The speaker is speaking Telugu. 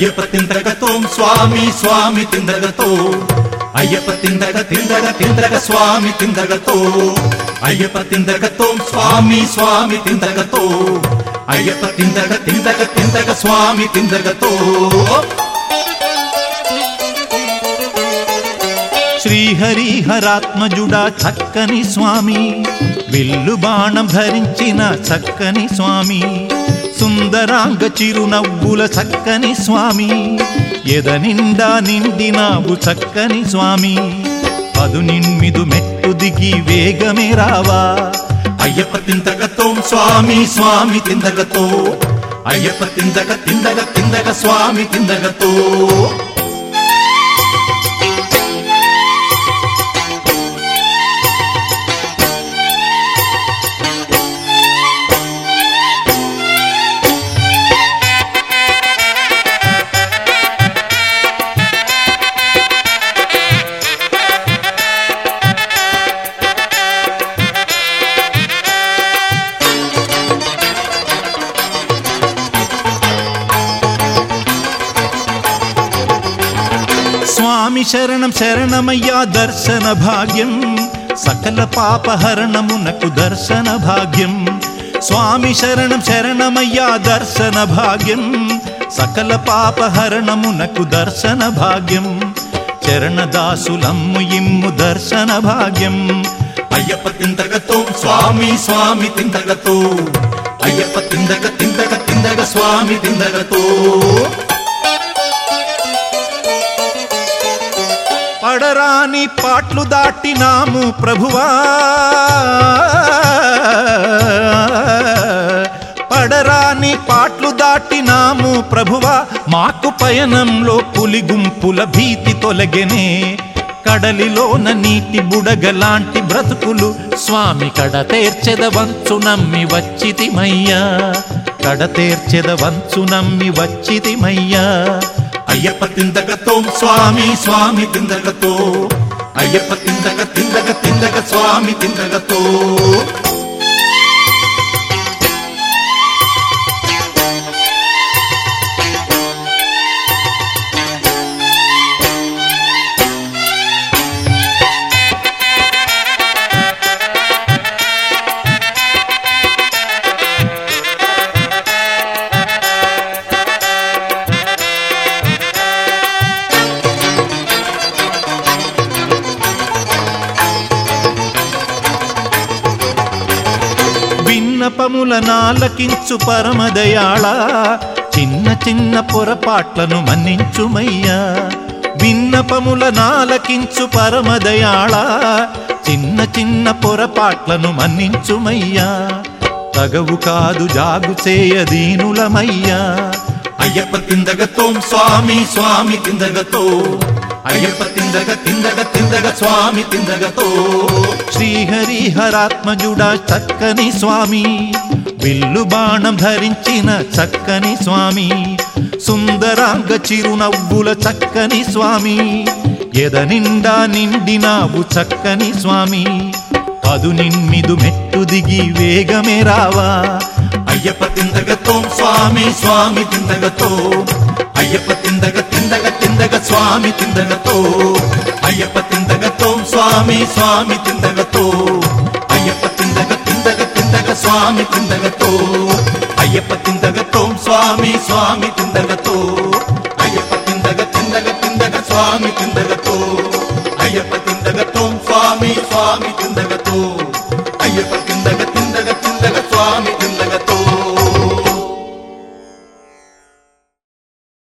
అయ్యప్ప తిందగతోం స్వామి స్వామి తిందగతో అయ్యప్ప తిందగ తిందగ తిందగ స్వామి తిందగతో అయ్యప్ప తిందగతోం స్వామి స్వామి తిందగతో అయ్యప్ప తిందగ తిందగ తిందగ స్వామి తిందగతో శ్రీహరిహరాత్మజుడా చక్కని స్వామి విల్లు బాణం ధరించిన చక్కని స్వామి సుందరాంగ చిరునవ్వుల చక్కని స్వామి. ఎద నిండా నిండినావు చక్కని స్వామి. పదు నిన్మిదు మెట్టు దిగి వేగమే రావా. అయ్యప్ప తిందగతోం స్వామి స్వామి తిందగతో. అయ్యప్ప తిందగ తిందగ తిందగ స్వామి తిందగతో. స్వామి శరణం శరణమయ్యా దర్శన భాగ్యం. సకల పాపహరణమునకు దర్శన భాగ్యం. స్వామి శరణం శరణమయ్యా దర్శన భాగ్యం. సకల పాపహరణమునకు దర్శన భాగ్యం. చరణదాసులమ్ము ఇమ్ము దర్శన భాగ్యం. అయ్యప్ప తిందగతో స్వామి స్వామి తిందగతో అయ్యప్ప తిందగ తిందగ తిందగ స్వామి తిందగతో పడరాని పాట్లు దాటినాము ప్రభువా. పడరాని పాట్లు దాటినాము ప్రభువా. మాకు పయనంలో పులి గుంపుల భీతి తొలగెనే. కడలిలోన నీటి బుడగలాంటి బ్రతుకులు స్వామి కడ తీర్చెద నమ్మి వచ్చితిమయ్యా. కడ తీర్చెద నమ్మి వచ్చితిమయ్యా. అయ్యప్ప తిందగతో స్వామి స్వామి తిందగతో అయ్యప్ప తిందగ తిందగ తిందగ స్వామి తిందగతో విన్నపముల నాలకించు పరమదయాళ. చిన్న చిన్న పొరపాట్లను మన్నించుమయ్యా. విన్నపముల నాలకించు పరమదయాళ. చిన్న చిన్న పొరపాట్లను మన్నించుమయ్యా. తగవు కాదు జాగు చేయదీనులమయ్యా. అయ్యప్ప తిందగతో స్వామి స్వామి తిందగతో. అయ్యప్ప తిందగ తిందగ తిందగ స్వామి తిందగతో. శ్రీహరిహరాత్మజుడా చక్కని స్వామి. విల్లు బాణం ధరించిన చక్కని స్వామి. సుందరాంగ చిరునవ్వుల చక్కని స్వామి. ఎద నిండా నిండినావు చక్కని స్వామి. పదు నిన్మిదు మెట్టు దిగి వేగమే రావా. అయ్యప్ప తిందగతో స్వామి స్వామి తిందగతో అయ్యప్ప తిందగ తిందగ తిందగ స్వామి తిందగతో అయ్యప్ప తిందగతో స్వామి స్వామి తిందగతో అయ్యప్ప తిందగ తిందగ తిందగ స్వామి తిందగతో అయ్యప్ప తిందగతో స్వామి స్వామి తిందగతో అయ్యప్ప తిందగ తిందగ తిందగ స్వామి తిందగతో అయ్యప్ప తిందగతో స్వామి స్వామి తిందగతో